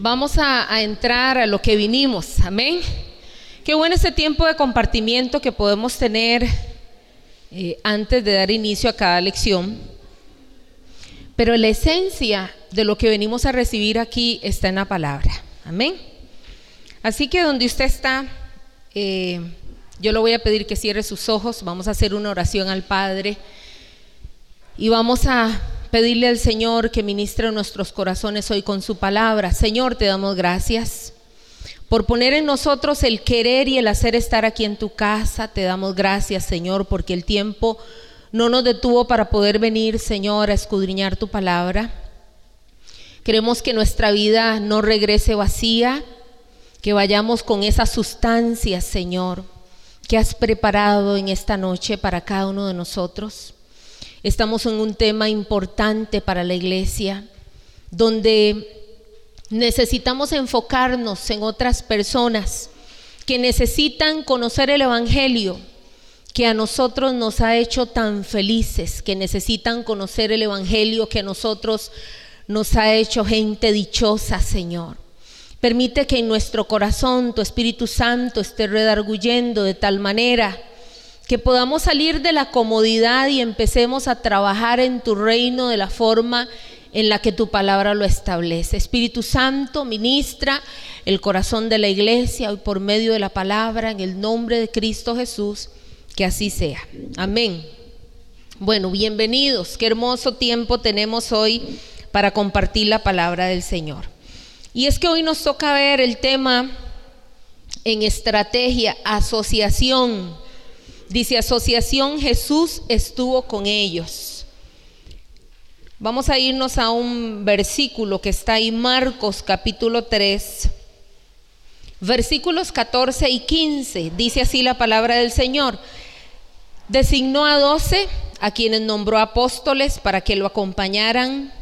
vamos a, entrar a lo que vinimos. Amén. Qué bueno este tiempo de compartimiento que podemos tener eh, antes de dar inicio a cada lección. Pero la esencia de lo que venimos a recibir aquí está en la palabra. Amén. Así que donde usted está, eh, yo le voy a pedir que cierre sus ojos. Vamos a hacer una oración al Padre. Y vamos a pedirle al Señor que ministre nuestros corazones hoy con su palabra. Señor, te damos gracias por poner en nosotros el querer y el hacer estar aquí en tu casa. Te damos gracias, Señor, porque el tiempo no nos detuvo para poder venir, Señor, a escudriñar tu palabra. Queremos que nuestra vida no regrese vacía, que vayamos con esa sustancia, Señor, que has preparado en esta noche para cada uno de nosotros. Estamos en un tema importante para la iglesia, donde necesitamos enfocarnos en otras personas que necesitan conocer el Evangelio, que a nosotros nos ha hecho tan felices, que necesitan conocer el Evangelio, que a nosotros nos ha hecho gente dichosa, Señor. Permite que en nuestro corazón tu Espíritu Santo esté redarguyendo de tal manera que podamos salir de la comodidad y empecemos a trabajar en tu reino de la forma en la que tu palabra lo establece. Espíritu Santo, ministra el corazón de la iglesia hoy por medio de la palabra, en el nombre de Cristo Jesús, que así sea. Amén. Bueno, bienvenidos. Qué hermoso tiempo tenemos hoy para compartir la palabra del Señor. Y es que hoy nos toca ver el tema en estrategia, asociación Dice, asociación Jesús estuvo con ellos. Vamos a irnos a un versículo que está ahí, Marcos capítulo 3, versículos 14 y 15. Dice así la palabra del Señor. Designó a doce, a quienes nombró apóstoles para que lo acompañaran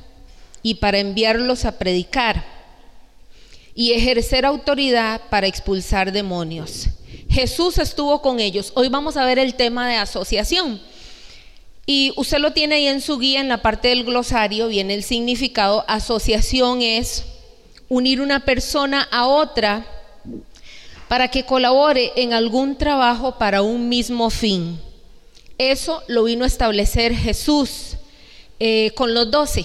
y para enviarlos a predicar y ejercer autoridad para expulsar demonios. Jesús estuvo con ellos. Hoy vamos a ver el tema de asociación. Y usted lo tiene ahí en su guía, en la parte del glosario, viene el significado. Asociación es unir una persona a otra para que colabore en algún trabajo para un mismo fin. Eso lo vino a establecer Jesús eh, con los doce.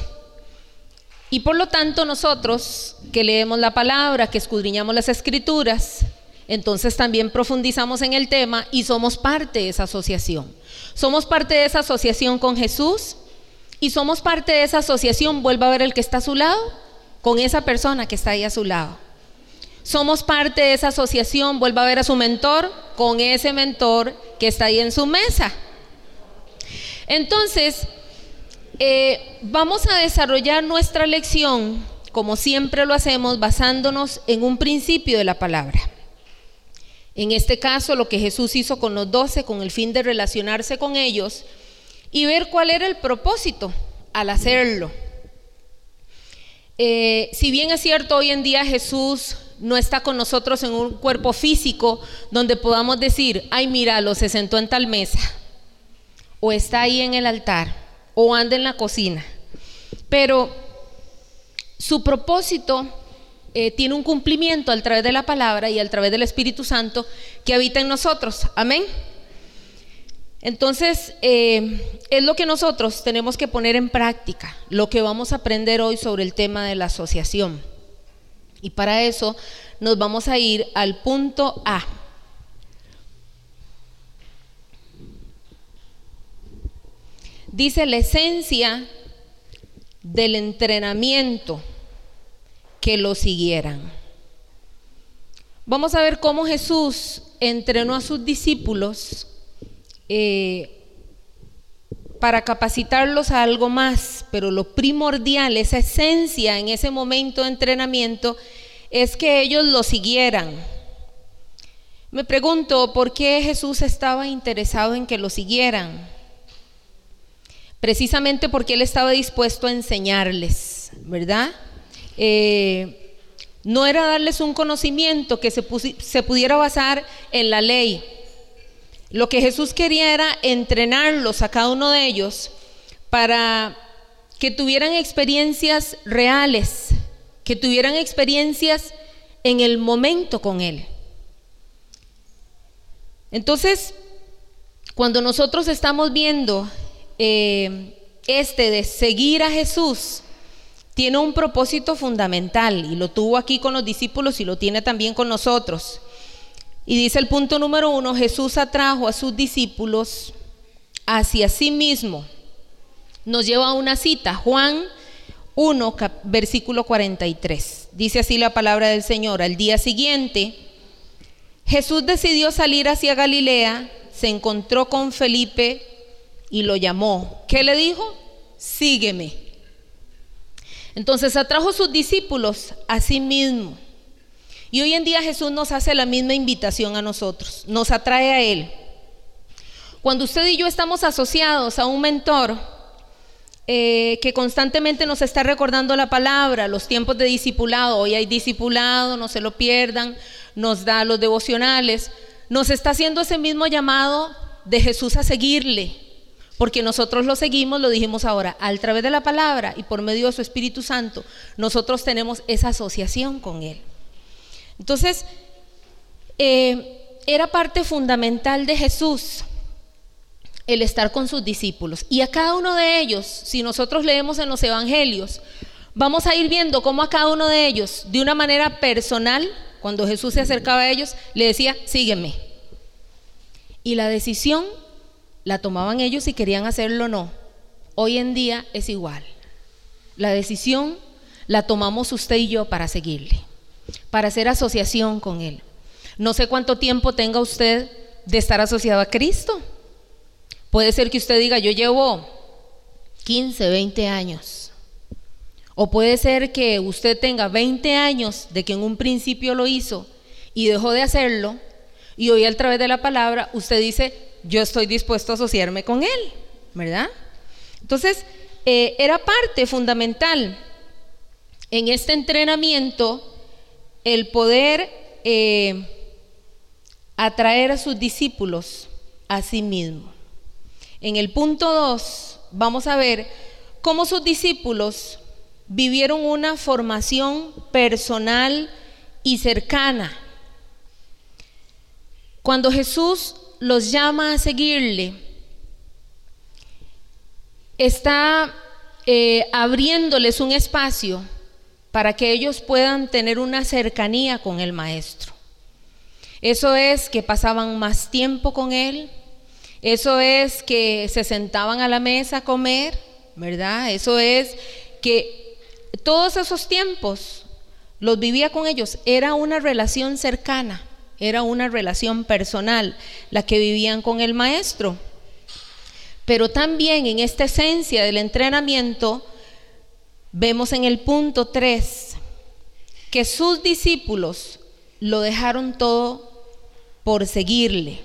Y por lo tanto nosotros que leemos la palabra, que escudriñamos las escrituras, entonces también profundizamos en el tema y somos parte de esa asociación. Somos parte de esa asociación con Jesús y somos parte de esa asociación, vuelva a ver el que está a su lado, con esa persona que está ahí a su lado. Somos parte de esa asociación, vuelva a ver a su mentor, con ese mentor que está ahí en su mesa. Entonces, eh, vamos a desarrollar nuestra lección, como siempre lo hacemos, basándonos en un principio de la palabra. En este caso, lo que Jesús hizo con los doce, con el fin de relacionarse con ellos y ver cuál era el propósito al hacerlo. Eh, si bien es cierto, hoy en día Jesús no está con nosotros en un cuerpo físico donde podamos decir, ay, míralo, se sentó en tal mesa, o está ahí en el altar, o anda en la cocina. Pero su propósito eh, tiene un cumplimiento a través de la palabra y a través del Espíritu Santo que habita en nosotros. Amén. Entonces, eh, es lo que nosotros tenemos que poner en práctica, lo que vamos a aprender hoy sobre el tema de la asociación. Y para eso nos vamos a ir al punto A. Dice la esencia del entrenamiento que lo siguieran. Vamos a ver cómo Jesús entrenó a sus discípulos eh, para capacitarlos a algo más, pero lo primordial, esa esencia en ese momento de entrenamiento, es que ellos lo siguieran. Me pregunto, ¿por qué Jesús estaba interesado en que lo siguieran? Precisamente porque Él estaba dispuesto a enseñarles, ¿verdad? Eh, no era darles un conocimiento que se, pudiera basar en la ley. Lo que Jesús quería era entrenarlos a cada uno de ellos para que tuvieran experiencias reales que tuvieran experiencias en el momento con Él. Entonces, cuando nosotros estamos viendo eh, este de seguir a Jesús, tiene un propósito fundamental y lo tuvo aquí con los discípulos y lo tiene también con nosotros. Y dice el punto número uno, Jesús atrajo a sus discípulos hacia sí mismo. Nos lleva a una cita, Juan 1, versículo 43. Dice así la palabra del Señor. Al día siguiente, Jesús decidió salir hacia Galilea, se encontró con Felipe y lo llamó. ¿Qué le dijo? Sígueme. Entonces atrajo sus discípulos a sí mismo. Y hoy en día Jesús nos hace la misma invitación a nosotros, nos atrae a Él. Cuando usted y yo estamos asociados a un mentor eh, que constantemente nos está recordando la palabra, los tiempos de discipulado, hoy hay discipulado, no se lo pierdan, nos da los devocionales, nos está haciendo ese mismo llamado de Jesús a seguirle, porque nosotros lo seguimos, lo dijimos ahora, a través de la palabra y por medio de su Espíritu Santo, nosotros tenemos esa asociación con Él. Entonces, eh, era parte fundamental de Jesús el estar con sus discípulos. Y a cada uno de ellos, si nosotros leemos en los evangelios, vamos a ir viendo cómo a cada uno de ellos, de una manera personal, cuando Jesús se acercaba a ellos, le decía, sígueme. Y la decisión la tomaban ellos si querían hacerlo o no. Hoy en día es igual. La decisión la tomamos usted y yo para seguirle, para hacer asociación con Él. No sé cuánto tiempo tenga usted de estar asociado a Cristo. Puede ser que usted diga, yo llevo 15, 20 años. O puede ser que usted tenga 20 años de que en un principio lo hizo y dejó de hacerlo y hoy a través de la palabra usted dice, yo estoy dispuesto a asociarme con él, ¿verdad? Entonces, eh, era parte fundamental en este entrenamiento el poder eh, atraer a sus discípulos a sí mismo. En el punto 2 vamos a ver cómo sus discípulos vivieron una formación personal y cercana. Cuando Jesús los llama a seguirle, está eh, abriéndoles un espacio para que ellos puedan tener una cercanía con el Maestro. Eso es que pasaban más tiempo con Él, eso es que se sentaban a la mesa a comer, ¿verdad? Eso es que todos esos tiempos los vivía con ellos. Era una relación cercana, era una relación personal la que vivían con el maestro. Pero también en esta esencia del entrenamiento vemos en el punto 3 que sus discípulos lo dejaron todo por seguirle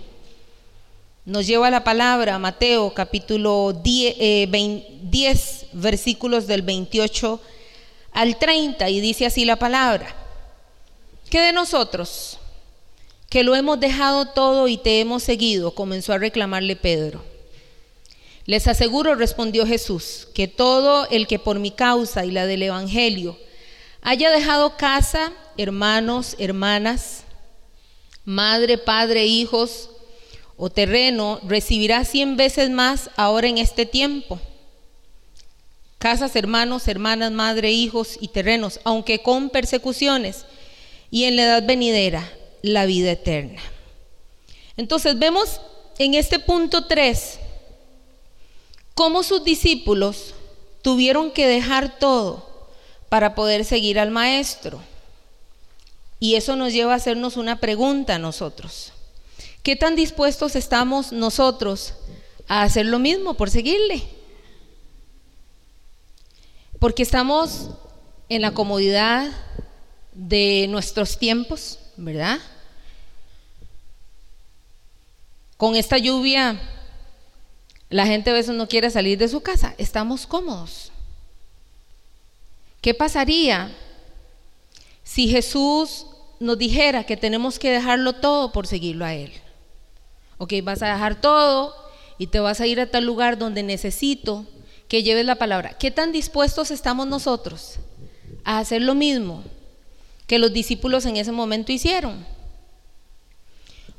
nos lleva la palabra Mateo capítulo 10, eh, versículos del 28 al 30 y dice así la palabra. ¿Qué de nosotros? Que lo hemos dejado todo y te hemos seguido, comenzó a reclamarle Pedro. Les aseguro, respondió Jesús, que todo el que por mi causa y la del Evangelio haya dejado casa, hermanos, hermanas, madre, padre, hijos, o terreno recibirá cien veces más ahora en este tiempo. Casas, hermanos, hermanas, madre, hijos y terrenos, aunque con persecuciones, y en la edad venidera, la vida eterna. Entonces vemos en este punto 3 cómo sus discípulos tuvieron que dejar todo para poder seguir al maestro. Y eso nos lleva a hacernos una pregunta nosotros. ¿Qué tan dispuestos estamos nosotros a hacer lo mismo por seguirle? Porque estamos en la comodidad de nuestros tiempos, ¿verdad? Con esta lluvia, la gente a veces no quiere salir de su casa, estamos cómodos. ¿Qué pasaría si Jesús nos dijera que tenemos que dejarlo todo por seguirlo a Él? Ok, vas a dejar todo y te vas a ir a tal lugar donde necesito que lleves la palabra. ¿Qué tan dispuestos estamos nosotros a hacer lo mismo que los discípulos en ese momento hicieron.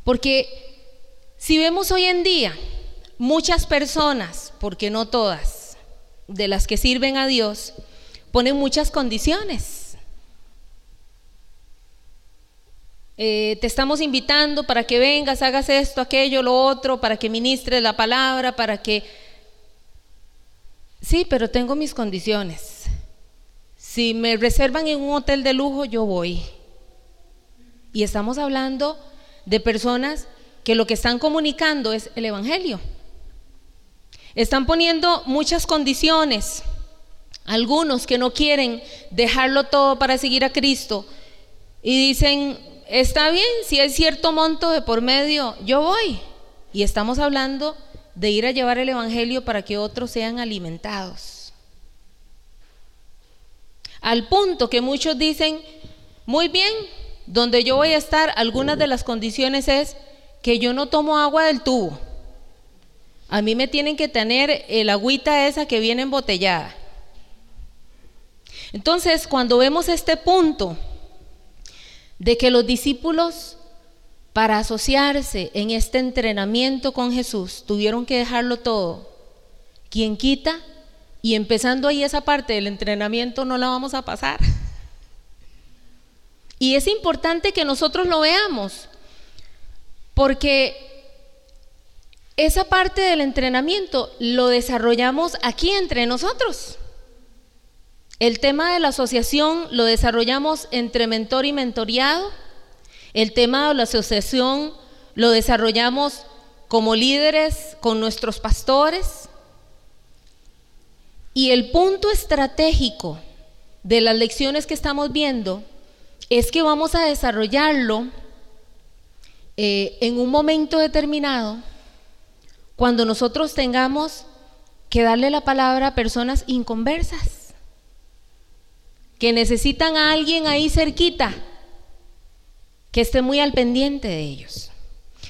Porque si vemos hoy en día muchas personas, porque no todas, de las que sirven a Dios, ponen muchas condiciones. Eh, te estamos invitando para que vengas, hagas esto, aquello, lo otro, para que ministres la palabra, para que... Sí, pero tengo mis condiciones. Si me reservan en un hotel de lujo, yo voy. Y estamos hablando de personas que lo que están comunicando es el Evangelio. Están poniendo muchas condiciones. Algunos que no quieren dejarlo todo para seguir a Cristo y dicen, está bien, si hay cierto monto de por medio, yo voy. Y estamos hablando de ir a llevar el Evangelio para que otros sean alimentados. Al punto que muchos dicen, muy bien, donde yo voy a estar, algunas de las condiciones es que yo no tomo agua del tubo. A mí me tienen que tener el agüita esa que viene embotellada. Entonces, cuando vemos este punto, de que los discípulos para asociarse en este entrenamiento con Jesús tuvieron que dejarlo todo. Quien quita y empezando ahí esa parte del entrenamiento no la vamos a pasar. Y es importante que nosotros lo veamos, porque esa parte del entrenamiento lo desarrollamos aquí entre nosotros. El tema de la asociación lo desarrollamos entre mentor y mentoriado. El tema de la asociación lo desarrollamos como líderes con nuestros pastores. Y el punto estratégico de las lecciones que estamos viendo es que vamos a desarrollarlo eh, en un momento determinado cuando nosotros tengamos que darle la palabra a personas inconversas que necesitan a alguien ahí cerquita, que esté muy al pendiente de ellos.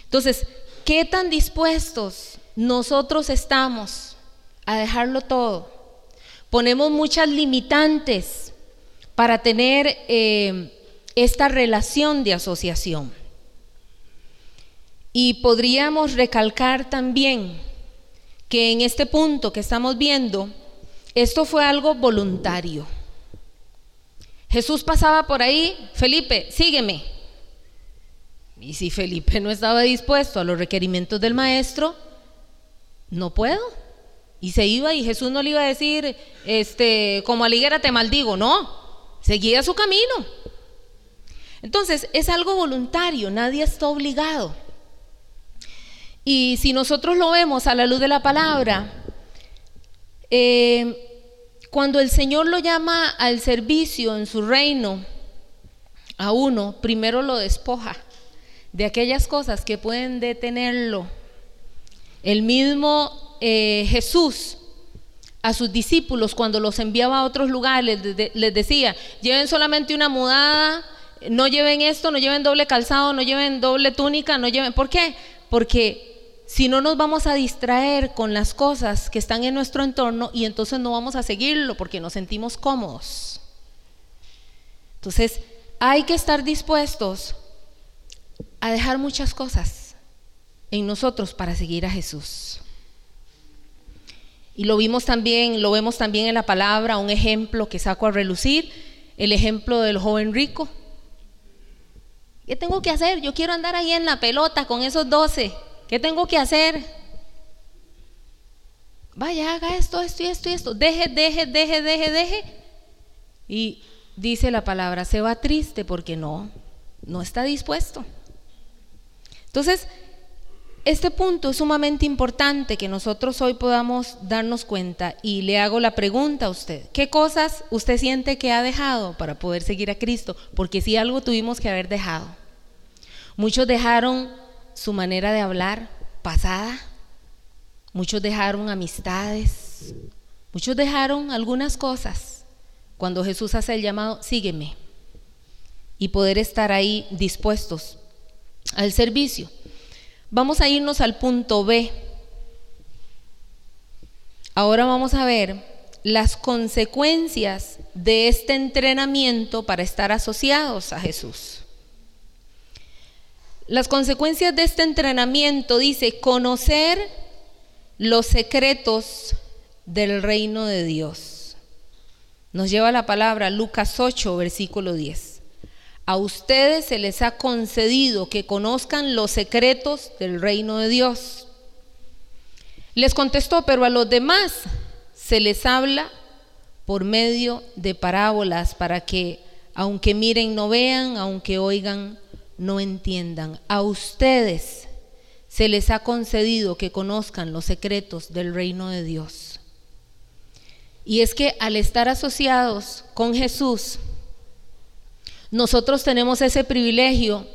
Entonces, ¿qué tan dispuestos nosotros estamos a dejarlo todo? Ponemos muchas limitantes para tener eh, esta relación de asociación. Y podríamos recalcar también que en este punto que estamos viendo, esto fue algo voluntario. Jesús pasaba por ahí, Felipe, sígueme. Y si Felipe no estaba dispuesto a los requerimientos del maestro, no puedo. Y se iba y Jesús no le iba a decir, este, como aliguera te maldigo, no, seguía su camino. Entonces, es algo voluntario, nadie está obligado. Y si nosotros lo vemos a la luz de la palabra, eh, cuando el Señor lo llama al servicio en su reino, a uno, primero lo despoja de aquellas cosas que pueden detenerlo. El mismo eh, Jesús a sus discípulos cuando los enviaba a otros lugares les decía, lleven solamente una mudada, no lleven esto, no lleven doble calzado, no lleven doble túnica, no lleven... ¿Por qué? Porque si no nos vamos a distraer con las cosas que están en nuestro entorno y entonces no vamos a seguirlo porque nos sentimos cómodos. Entonces, hay que estar dispuestos a dejar muchas cosas en nosotros para seguir a Jesús. Y lo vimos también, lo vemos también en la palabra, un ejemplo que saco a relucir, el ejemplo del joven rico. ¿Qué tengo que hacer? Yo quiero andar ahí en la pelota con esos doce. ¿Qué tengo que hacer? Vaya, haga esto, esto y esto y esto. Deje, deje, deje, deje, deje. Y dice la palabra, se va triste porque no, no está dispuesto. Entonces, este punto es sumamente importante que nosotros hoy podamos darnos cuenta y le hago la pregunta a usted, ¿qué cosas usted siente que ha dejado para poder seguir a Cristo? Porque si algo tuvimos que haber dejado. Muchos dejaron su manera de hablar pasada. Muchos dejaron amistades. Muchos dejaron algunas cosas. Cuando Jesús hace el llamado, sígueme. Y poder estar ahí dispuestos al servicio. Vamos a irnos al punto B. Ahora vamos a ver las consecuencias de este entrenamiento para estar asociados a Jesús. Las consecuencias de este entrenamiento dice conocer los secretos del reino de Dios. Nos lleva la palabra Lucas 8, versículo 10. A ustedes se les ha concedido que conozcan los secretos del reino de Dios. Les contestó, pero a los demás se les habla por medio de parábolas para que, aunque miren, no vean, aunque oigan, no entiendan. A ustedes se les ha concedido que conozcan los secretos del reino de Dios. Y es que al estar asociados con Jesús, nosotros tenemos ese privilegio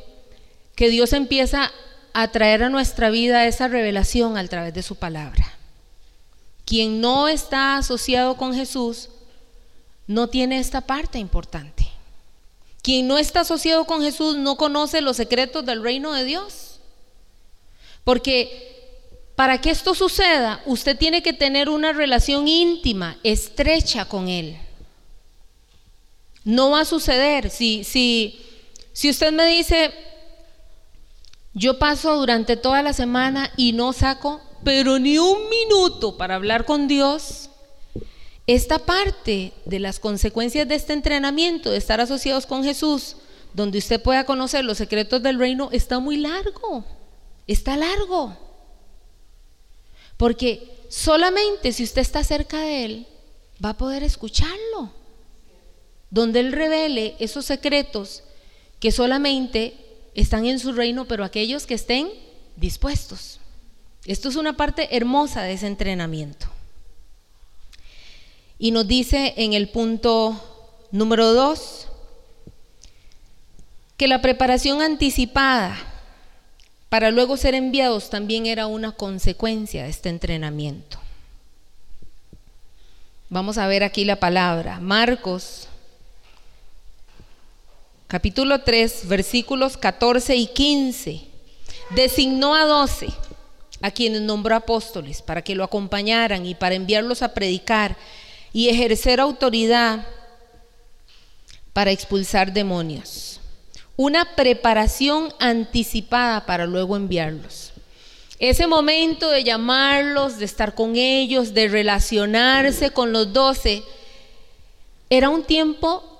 que Dios empieza a traer a nuestra vida esa revelación a través de su palabra. Quien no está asociado con Jesús no tiene esta parte importante. Quien no está asociado con Jesús no conoce los secretos del reino de Dios. Porque para que esto suceda, usted tiene que tener una relación íntima, estrecha con Él. No va a suceder. Si, si, si usted me dice, yo paso durante toda la semana y no saco pero ni un minuto para hablar con Dios, esta parte de las consecuencias de este entrenamiento, de estar asociados con Jesús, donde usted pueda conocer los secretos del reino, está muy largo, está largo. Porque solamente si usted está cerca de Él, va a poder escucharlo. Donde Él revele esos secretos que solamente están en su reino, pero aquellos que estén dispuestos. Esto es una parte hermosa de ese entrenamiento. Y nos dice en el punto número dos que la preparación anticipada para luego ser enviados también era una consecuencia de este entrenamiento. Vamos a ver aquí la palabra. Marcos, capítulo 3, versículos 14 y 15. Designó a doce a quienes nombró apóstoles para que lo acompañaran y para enviarlos a predicar y ejercer autoridad para expulsar demonios. Una preparación anticipada para luego enviarlos. Ese momento de llamarlos, de estar con ellos, de relacionarse con los doce, era un tiempo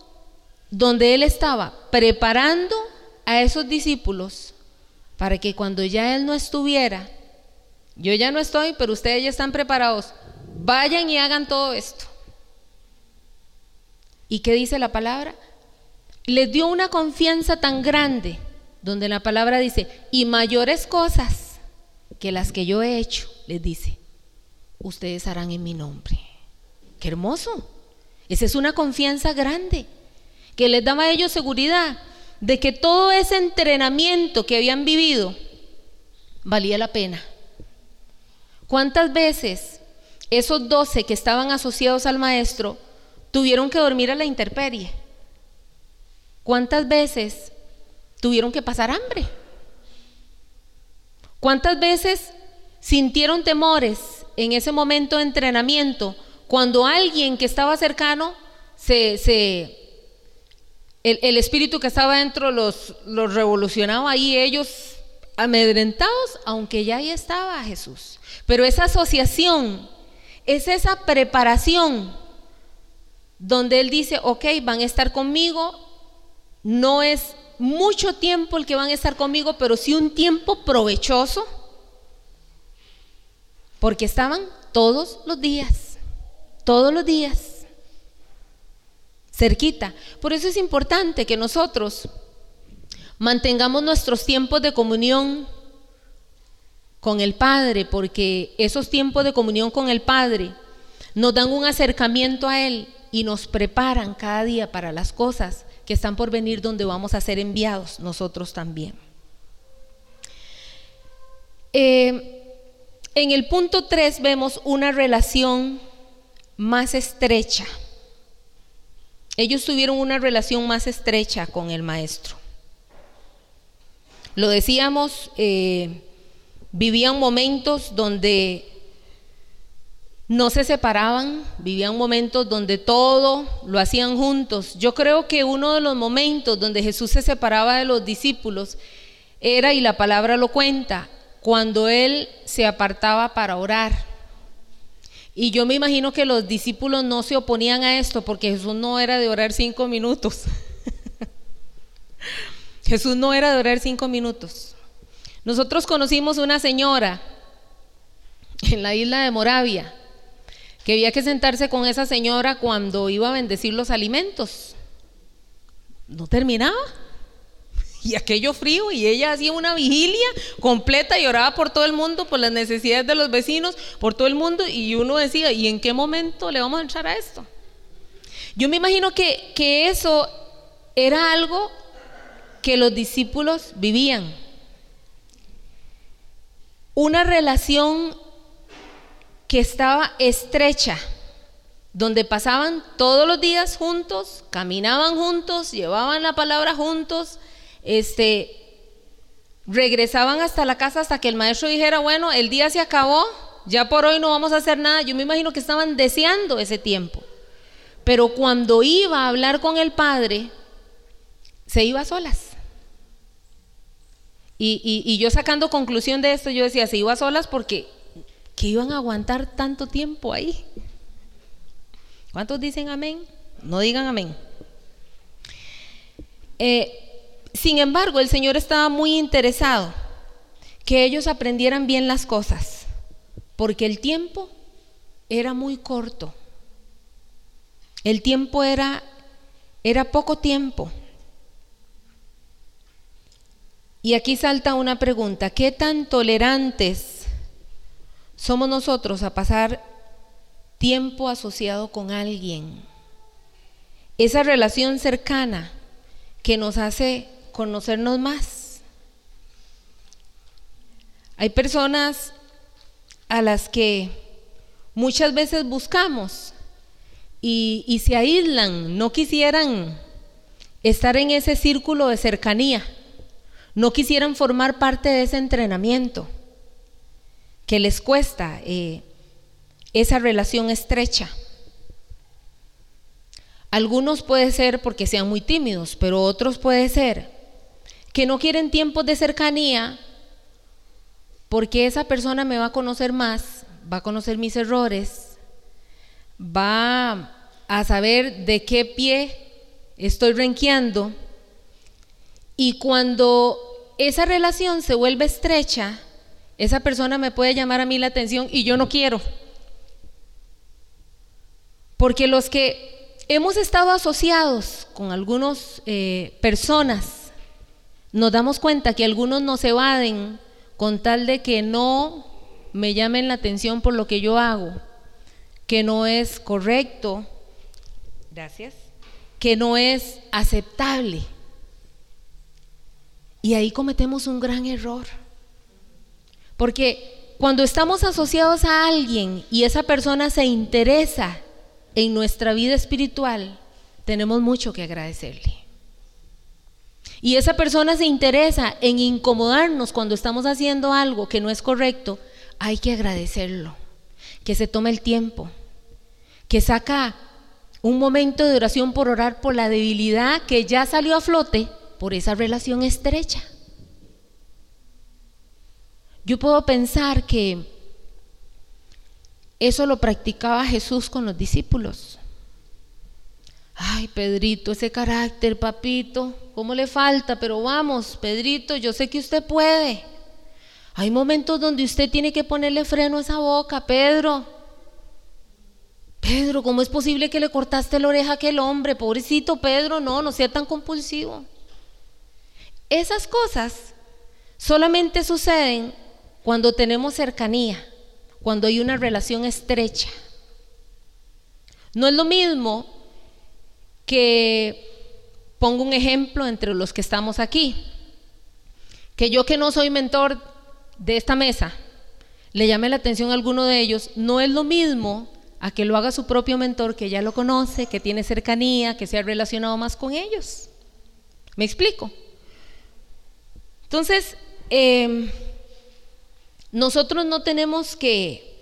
donde él estaba preparando a esos discípulos para que cuando ya él no estuviera, yo ya no estoy, pero ustedes ya están preparados. Vayan y hagan todo esto. ¿Y qué dice la palabra? Les dio una confianza tan grande, donde la palabra dice, y mayores cosas que las que yo he hecho, les dice, ustedes harán en mi nombre. Qué hermoso. Esa es una confianza grande, que les daba a ellos seguridad de que todo ese entrenamiento que habían vivido valía la pena ¿Cuántas veces esos doce que estaban asociados al maestro tuvieron que dormir a la intemperie? ¿Cuántas veces tuvieron que pasar hambre? ¿Cuántas veces sintieron temores en ese momento de entrenamiento cuando alguien que estaba cercano se, el, espíritu que estaba dentro los, revolucionaba y ellos amedrentados, aunque ya ahí estaba Jesús. Pero esa asociación es esa preparación donde Él dice, ok, van a estar conmigo, no es mucho tiempo el que van a estar conmigo, pero sí un tiempo provechoso, porque estaban todos los días, todos los días, cerquita. Por eso es importante que nosotros mantengamos nuestros tiempos de comunión con el Padre, porque esos tiempos de comunión con el Padre nos dan un acercamiento a Él y nos preparan cada día para las cosas que están por venir donde vamos a ser enviados nosotros también. Eh, en el punto 3 vemos una relación más estrecha. Ellos tuvieron una relación más estrecha con el maestro. Lo decíamos, eh, vivían momentos donde no se separaban, vivían momentos donde todo lo hacían juntos. Yo creo que uno de los momentos donde Jesús se separaba de los discípulos era, y la palabra lo cuenta, cuando Él se apartaba para orar. Y yo me imagino que los discípulos no se oponían a esto porque Jesús no era de orar cinco minutos. Jesús no era de orar cinco minutos. Nosotros conocimos una señora en la isla de Moravia que había que sentarse con esa señora cuando iba a bendecir los alimentos. No terminaba. Y aquello frío, y ella hacía una vigilia completa y oraba por todo el mundo, por las necesidades de los vecinos, por todo el mundo, y uno decía, ¿y en qué momento le vamos a entrar a esto? Yo me imagino que, que eso era algo que los discípulos vivían. Una relación que estaba estrecha, donde pasaban todos los días juntos, caminaban juntos, llevaban la palabra juntos, este, regresaban hasta la casa hasta que el maestro dijera, bueno, el día se acabó, ya por hoy no vamos a hacer nada. Yo me imagino que estaban deseando ese tiempo. Pero cuando iba a hablar con el padre, se iba a solas. Y, y yo sacando conclusión de esto, yo decía, se iba a solas porque que iban a aguantar tanto tiempo ahí. ¿Cuántos dicen amén? No digan amén. Eh, sin embargo, el Señor estaba muy interesado que ellos aprendieran bien las cosas, porque el tiempo era muy corto. El tiempo era, era poco tiempo. Y aquí salta una pregunta, ¿qué tan tolerantes somos nosotros a pasar tiempo asociado con alguien. Esa relación cercana que nos hace conocernos más. Hay personas a las que muchas veces buscamos y, se aíslan, no quisieran estar en ese círculo de cercanía, no quisieran formar parte de ese entrenamiento que les cuesta eh, esa relación estrecha. Algunos puede ser porque sean muy tímidos, pero otros puede ser que no quieren tiempos de cercanía porque esa persona me va a conocer más, va a conocer mis errores, va a saber de qué pie estoy renqueando. Y cuando esa relación se vuelve estrecha, esa persona me puede llamar a mí la atención y yo no quiero. Porque los que hemos estado asociados con algunas eh, personas, nos damos cuenta que algunos nos evaden con tal de que no me llamen la atención por lo que yo hago, que no es correcto, gracias, que no es aceptable. Y ahí cometemos un gran error. Porque cuando estamos asociados a alguien y esa persona se interesa en nuestra vida espiritual, tenemos mucho que agradecerle. Y esa persona se interesa en incomodarnos cuando estamos haciendo algo que no es correcto, hay que agradecerlo, que se tome el tiempo, que saca un momento de oración por orar por la debilidad que ya salió a flote por esa relación estrecha. Yo puedo pensar que eso lo practicaba Jesús con los discípulos. Ay, Pedrito, ese carácter, papito, ¿cómo le falta? Pero vamos, Pedrito, yo sé que usted puede. Hay momentos donde usted tiene que ponerle freno a esa boca, Pedro. Pedro, ¿cómo es posible que le cortaste la oreja a aquel hombre? Pobrecito Pedro, no, no sea tan compulsivo. Esas cosas solamente suceden cuando tenemos cercanía, cuando hay una relación estrecha. No es lo mismo que, pongo un ejemplo entre los que estamos aquí, que yo que no soy mentor de esta mesa, le llame la atención a alguno de ellos, no es lo mismo a que lo haga su propio mentor, que ya lo conoce, que tiene cercanía, que se ha relacionado más con ellos. ¿Me explico? Entonces, eh, nosotros no tenemos que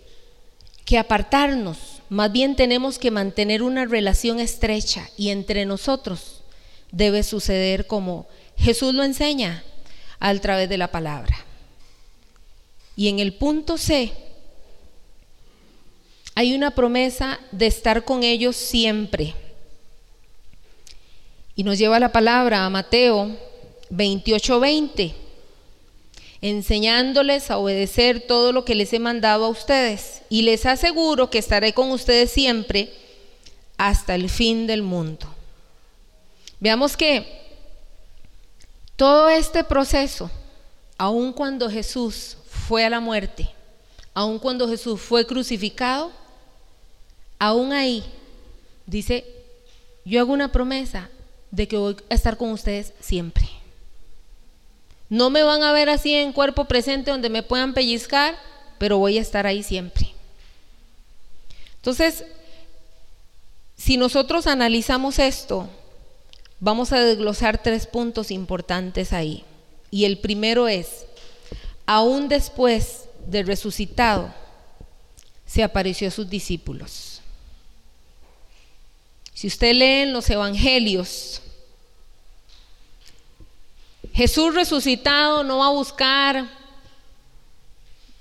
que apartarnos, más bien tenemos que mantener una relación estrecha y entre nosotros debe suceder como Jesús lo enseña a través de la palabra. Y en el punto C hay una promesa de estar con ellos siempre. Y nos lleva la palabra a Mateo 28:20, enseñándoles a obedecer todo lo que les he mandado a ustedes. Y les aseguro que estaré con ustedes siempre hasta el fin del mundo. Veamos que todo este proceso, aun cuando Jesús fue a la muerte, aun cuando Jesús fue crucificado, aún ahí dice, yo hago una promesa de que voy a estar con ustedes siempre. No me van a ver así en cuerpo presente donde me puedan pellizcar, pero voy a estar ahí siempre. Entonces, si nosotros analizamos esto, vamos a desglosar tres puntos importantes ahí. Y el primero es, aún después del resucitado, se apareció a sus discípulos. Si usted lee en los evangelios, Jesús resucitado no va a buscar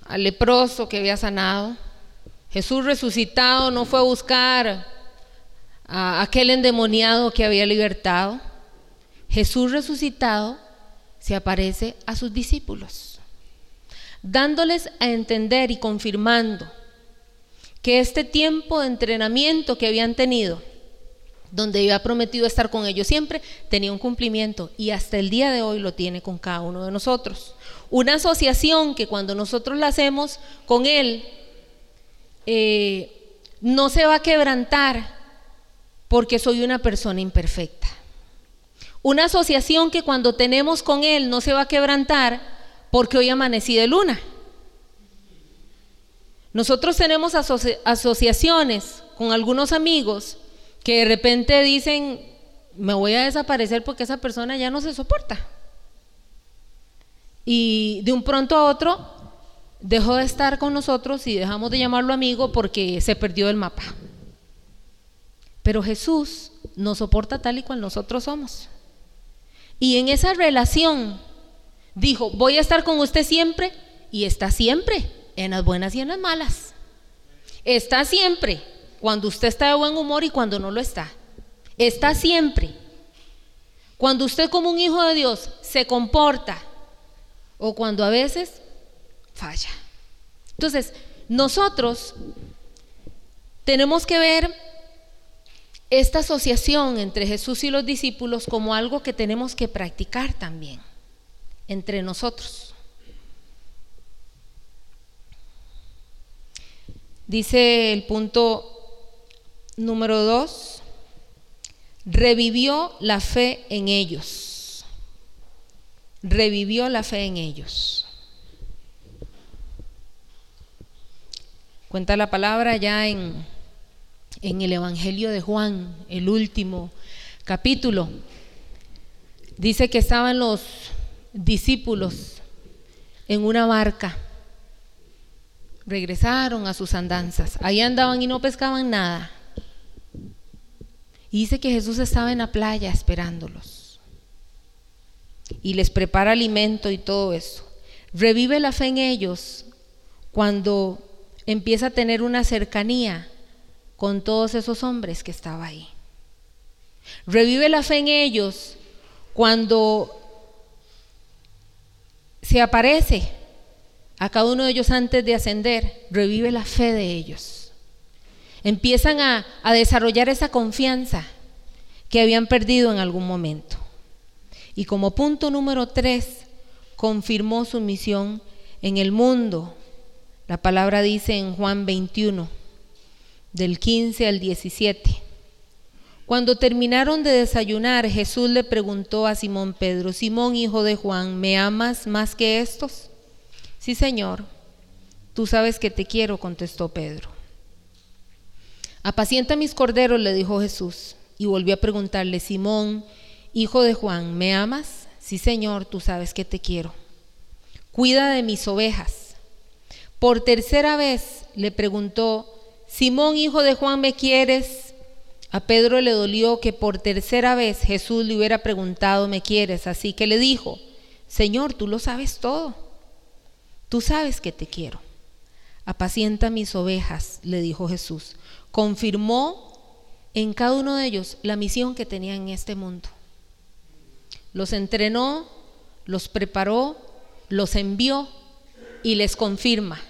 al leproso que había sanado. Jesús resucitado no fue a buscar a aquel endemoniado que había libertado. Jesús resucitado se aparece a sus discípulos, dándoles a entender y confirmando que este tiempo de entrenamiento que habían tenido donde había prometido estar con ellos siempre, tenía un cumplimiento y hasta el día de hoy lo tiene con cada uno de nosotros. Una asociación que cuando nosotros la hacemos con Él, eh, no se va a quebrantar porque soy una persona imperfecta. Una asociación que cuando tenemos con Él no se va a quebrantar porque hoy amanecí de luna. Nosotros tenemos asociaciones con algunos amigos que de repente dicen, me voy a desaparecer porque esa persona ya no se soporta. Y de un pronto a otro dejó de estar con nosotros y dejamos de llamarlo amigo porque se perdió el mapa. Pero Jesús nos soporta tal y cual nosotros somos. Y en esa relación dijo, voy a estar con usted siempre y está siempre, en las buenas y en las malas. Está siempre cuando usted está de buen humor y cuando no lo está. Está siempre. Cuando usted como un hijo de Dios se comporta o cuando a veces falla. Entonces, nosotros tenemos que ver esta asociación entre Jesús y los discípulos como algo que tenemos que practicar también entre nosotros. Dice el punto Número dos, revivió la fe en ellos. Revivió la fe en ellos. Cuenta la palabra ya en, en el Evangelio de Juan, el último capítulo. Dice que estaban los discípulos en una barca. Regresaron a sus andanzas. Ahí andaban y no pescaban nada. Y dice que Jesús estaba en la playa esperándolos. Y les prepara alimento y todo eso. Revive la fe en ellos cuando empieza a tener una cercanía con todos esos hombres que estaba ahí. Revive la fe en ellos cuando se aparece a cada uno de ellos antes de ascender. Revive la fe de ellos empiezan a, desarrollar esa confianza que habían perdido en algún momento. Y como punto número tres, confirmó su misión en el mundo. La palabra dice en Juan 21, del 15 al 17. Cuando terminaron de desayunar, Jesús le preguntó a Simón Pedro, Simón hijo de Juan, ¿me amas más que estos? Sí, Señor, tú sabes que te quiero, contestó Pedro. Apacienta mis corderos, le dijo Jesús, y volvió a preguntarle, Simón, hijo de Juan, ¿me amas? Sí, Señor, tú sabes que te quiero. Cuida de mis ovejas. Por tercera vez le preguntó, Simón, hijo de Juan, ¿me quieres? A Pedro le dolió que por tercera vez Jesús le hubiera preguntado, ¿me quieres? Así que le dijo, Señor, tú lo sabes todo. Tú sabes que te quiero. Apacienta mis ovejas, le dijo Jesús. Confirmó en cada uno de ellos la misión que tenía en este mundo. Los entrenó, los preparó, los envió y les confirma.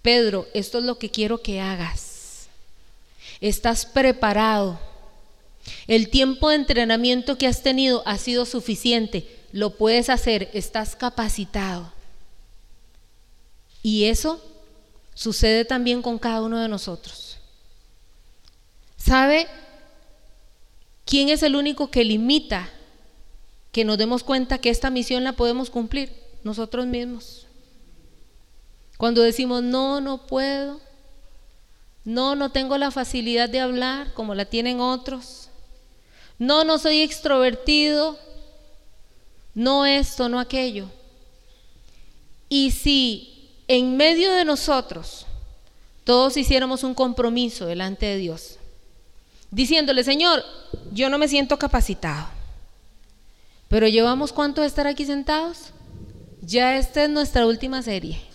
Pedro, esto es lo que quiero que hagas. Estás preparado. El tiempo de entrenamiento que has tenido ha sido suficiente. Lo puedes hacer. Estás capacitado. Y eso sucede también con cada uno de nosotros. ¿Sabe quién es el único que limita que nos demos cuenta que esta misión la podemos cumplir? Nosotros mismos. Cuando decimos, no, no puedo, no, no tengo la facilidad de hablar como la tienen otros, no, no soy extrovertido, no esto, no aquello. Y si en medio de nosotros todos hiciéramos un compromiso delante de Dios, diciéndole, Señor, yo no me siento capacitado, pero llevamos cuánto de estar aquí sentados? Ya esta es nuestra última serie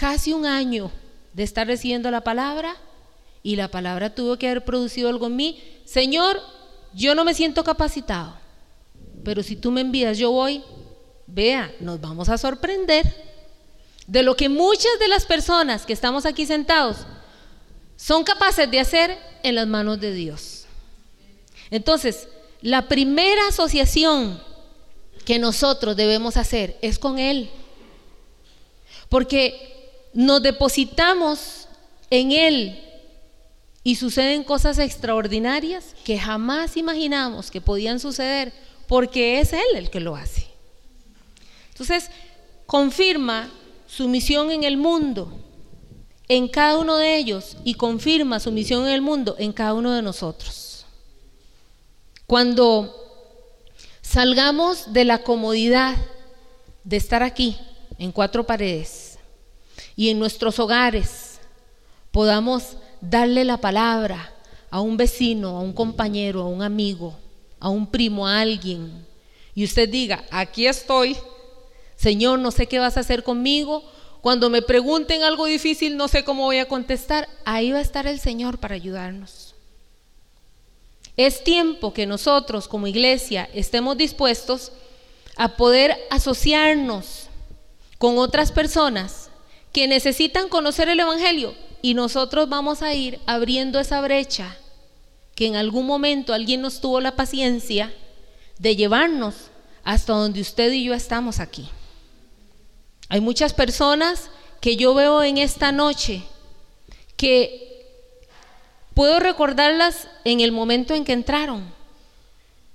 casi un año de estar recibiendo la palabra y la palabra tuvo que haber producido algo en mí. Señor, yo no me siento capacitado, pero si tú me envías, yo voy. Vea, nos vamos a sorprender de lo que muchas de las personas que estamos aquí sentados son capaces de hacer en las manos de Dios. Entonces, la primera asociación que nosotros debemos hacer es con Él. Porque nos depositamos en Él y suceden cosas extraordinarias que jamás imaginamos que podían suceder porque es Él el que lo hace. Entonces, confirma su misión en el mundo, en cada uno de ellos, y confirma su misión en el mundo en cada uno de nosotros. Cuando salgamos de la comodidad de estar aquí, en cuatro paredes, y en nuestros hogares podamos darle la palabra a un vecino, a un compañero, a un amigo, a un primo, a alguien, y usted diga, aquí estoy, Señor, no sé qué vas a hacer conmigo, cuando me pregunten algo difícil, no sé cómo voy a contestar, ahí va a estar el Señor para ayudarnos. Es tiempo que nosotros como iglesia estemos dispuestos a poder asociarnos con otras personas que necesitan conocer el Evangelio y nosotros vamos a ir abriendo esa brecha que en algún momento alguien nos tuvo la paciencia de llevarnos hasta donde usted y yo estamos aquí. Hay muchas personas que yo veo en esta noche que puedo recordarlas en el momento en que entraron.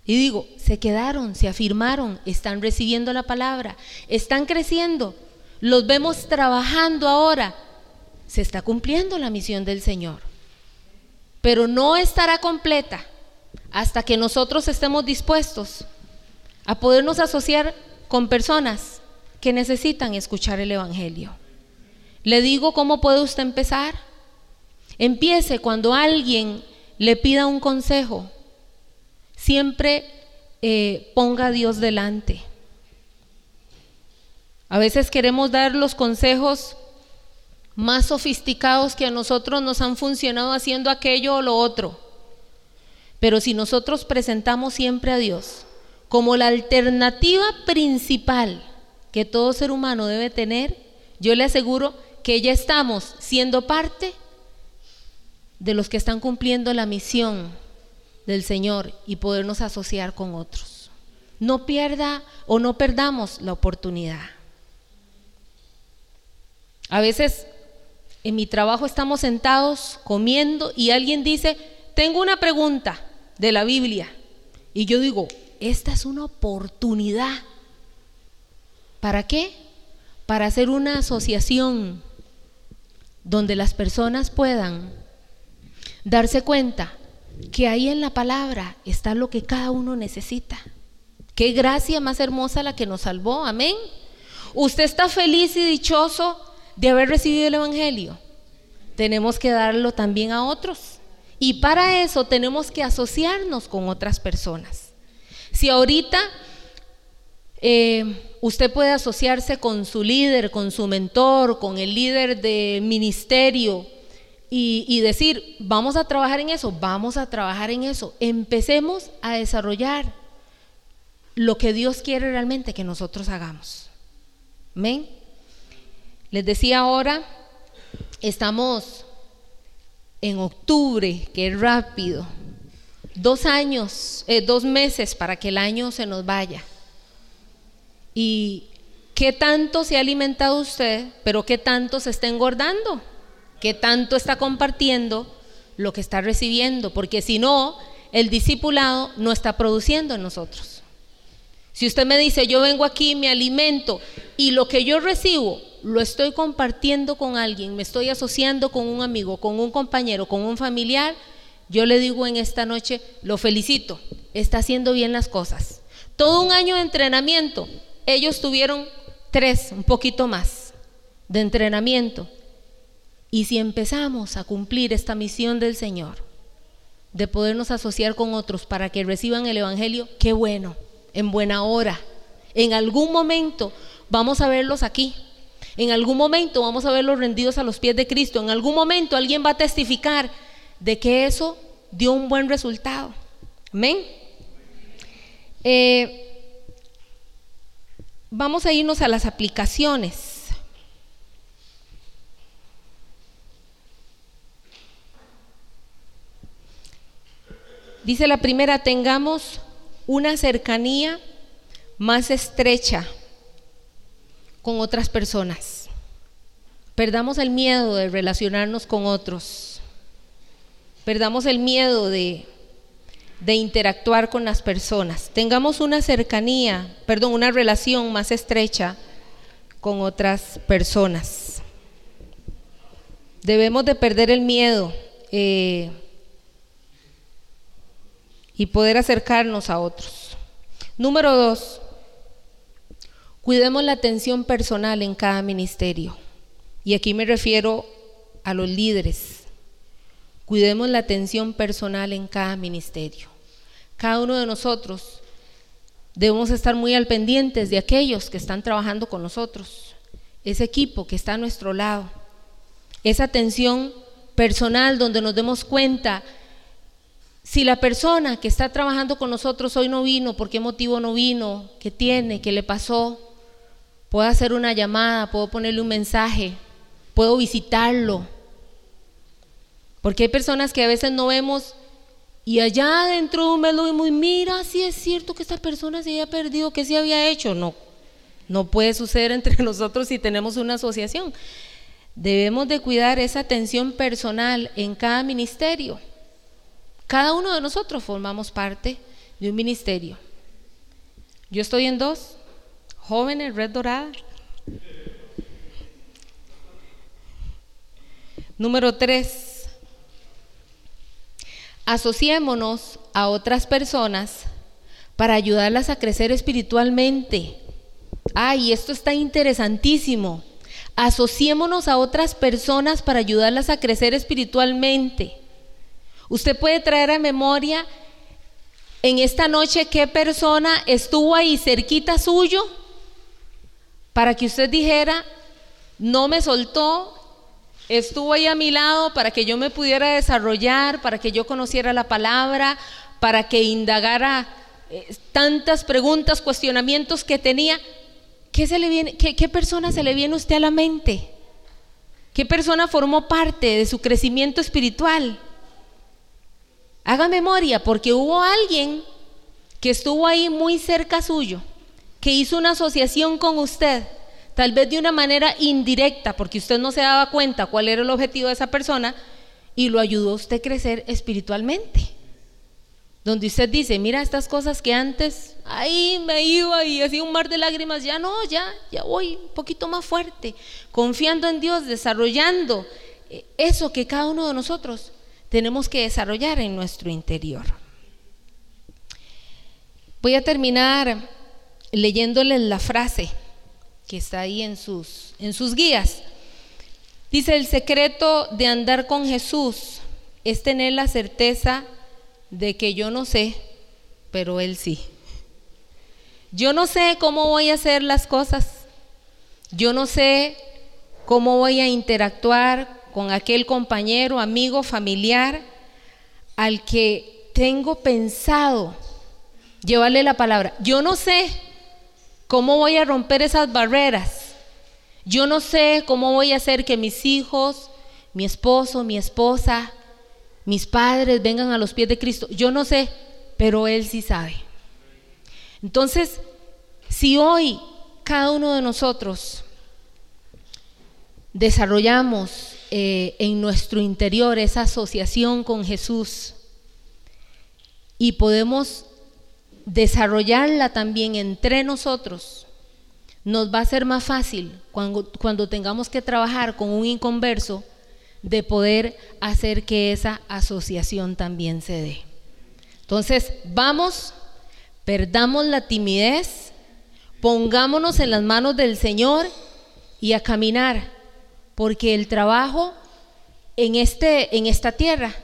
Y digo, se quedaron, se afirmaron, están recibiendo la palabra, están creciendo, los vemos trabajando ahora, se está cumpliendo la misión del Señor. Pero no estará completa hasta que nosotros estemos dispuestos a podernos asociar con personas que necesitan escuchar el Evangelio. Le digo cómo puede usted empezar. Empiece cuando alguien le pida un consejo. Siempre eh, ponga a Dios delante. A veces queremos dar los consejos más sofisticados que a nosotros nos han funcionado haciendo aquello o lo otro. Pero si nosotros presentamos siempre a Dios como la alternativa principal que todo ser humano debe tener, yo le aseguro que ya estamos siendo parte de los que están cumpliendo la misión del Señor y podernos asociar con otros. No pierda o no perdamos la oportunidad. A veces en mi trabajo estamos sentados comiendo y alguien dice, tengo una pregunta de la Biblia. Y yo digo, esta es una oportunidad. ¿Para qué? Para hacer una asociación donde las personas puedan darse cuenta que ahí en la palabra está lo que cada uno necesita. Qué gracia más hermosa la que nos salvó, amén. Usted está feliz y dichoso de haber recibido el Evangelio. tenemos que darlo también a otros. Y para eso tenemos que asociarnos con otras personas. Si ahorita eh, usted puede asociarse con su líder, con su mentor, con el líder de ministerio y, decir, vamos a trabajar en eso, vamos a trabajar en eso. Empecemos a desarrollar lo que Dios quiere realmente que nosotros hagamos. Amén. Les decía ahora, estamos en octubre, que es rápido, dos años, eh, dos meses para que el año se nos vaya. ¿Y qué tanto se ha alimentado usted, pero qué tanto se está engordando? ¿Qué tanto está compartiendo lo que está recibiendo? Porque si no, el discipulado no está produciendo en nosotros. Si usted me dice, yo vengo aquí, me alimento y lo que yo recibo lo estoy compartiendo con alguien, me estoy asociando con un amigo, con un compañero, con un familiar, yo le digo en esta noche, lo felicito, está haciendo bien las cosas. Todo un año de entrenamiento, ellos tuvieron tres, un poquito más, de entrenamiento. Y si empezamos a cumplir esta misión del Señor, de podernos asociar con otros para que reciban el Evangelio, qué bueno, en buena hora. En algún momento vamos a verlos aquí. En algún momento vamos a verlos rendidos a los pies de Cristo. En algún momento alguien va a testificar de que eso dio un buen resultado. Amén. Eh, vamos a irnos a las aplicaciones. Dice la primera, tengamos una cercanía más estrecha con otras personas. Perdamos el miedo de relacionarnos con otros. Perdamos el miedo de, de interactuar con las personas. Tengamos una cercanía, perdón, una relación más estrecha con otras personas. Debemos de perder el miedo eh, y poder acercarnos a otros. Número dos, Cuidemos la atención personal en cada ministerio. Y aquí me refiero a los líderes. Cuidemos la atención personal en cada ministerio. Cada uno de nosotros debemos estar muy al pendientes de aquellos que están trabajando con nosotros, ese equipo que está a nuestro lado, esa atención personal donde nos demos cuenta si la persona que está trabajando con nosotros hoy no vino, por qué motivo no vino, qué tiene, qué le pasó, Puedo hacer una llamada, puedo ponerle un mensaje, puedo visitarlo. Porque hay personas que a veces no vemos y allá adentro me lo vemos y mira, si es cierto que esta persona se había perdido, ¿qué se había hecho? No, no puede suceder entre nosotros si tenemos una asociación. Debemos de cuidar esa atención personal en cada ministerio. Cada uno de nosotros formamos parte de un ministerio. Yo estoy en dos, Jóvenes, red dorada. Número tres, asociémonos a otras personas para ayudarlas a crecer espiritualmente. Ay, esto está interesantísimo. Asociémonos a otras personas para ayudarlas a crecer espiritualmente. Usted puede traer a memoria en esta noche qué persona estuvo ahí cerquita suyo para que usted dijera, no me soltó, estuvo ahí a mi lado para que yo me pudiera desarrollar, para que yo conociera la palabra, para que indagara eh, tantas preguntas, cuestionamientos que tenía. ¿Qué, se le viene, qué, ¿Qué persona se le viene a usted a la mente? ¿Qué persona formó parte de su crecimiento espiritual? Haga memoria, porque hubo alguien que estuvo ahí muy cerca suyo que hizo una asociación con usted, tal vez de una manera indirecta, porque usted no se daba cuenta cuál era el objetivo de esa persona, y lo ayudó a usted a crecer espiritualmente. Donde usted dice, mira estas cosas que antes ahí me iba y hacía un mar de lágrimas, ya no, ya, ya voy un poquito más fuerte, confiando en Dios, desarrollando eh, eso que cada uno de nosotros tenemos que desarrollar en nuestro interior. Voy a terminar leyéndoles la frase que está ahí en sus, en sus guías. Dice, el secreto de andar con Jesús es tener la certeza de que yo no sé, pero Él sí. Yo no sé cómo voy a hacer las cosas. Yo no sé cómo voy a interactuar con aquel compañero, amigo, familiar al que tengo pensado llevarle la palabra. Yo no sé cómo voy a romper esas barreras. Yo no sé cómo voy a hacer que mis hijos, mi esposo, mi esposa, mis padres vengan a los pies de Cristo. Yo no sé, pero Él sí sabe. Entonces, si hoy cada uno de nosotros desarrollamos eh, en nuestro interior esa asociación con Jesús y podemos desarrollarla también entre nosotros, nos va a ser más fácil cuando, cuando tengamos que trabajar con un inconverso de poder hacer que esa asociación también se dé. Entonces, vamos Perdamos la timidez, pongámonos en las manos del Señor y a caminar, porque el trabajo en, este, en esta tierra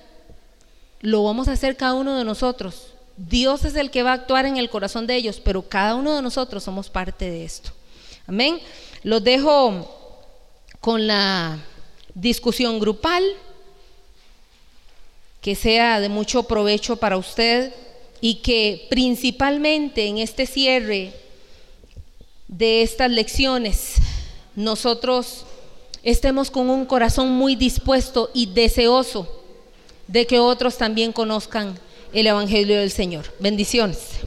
lo vamos a hacer cada uno de nosotros. Dios es el que va a actuar en el corazón de ellos, pero cada uno de nosotros somos parte de esto. Amén. Los dejo con la discusión grupal, que sea de mucho provecho para usted y que principalmente en este cierre de estas lecciones nosotros estemos con un corazón muy dispuesto y deseoso de que otros también conozcan el Evangelio del Señor. Bendiciones.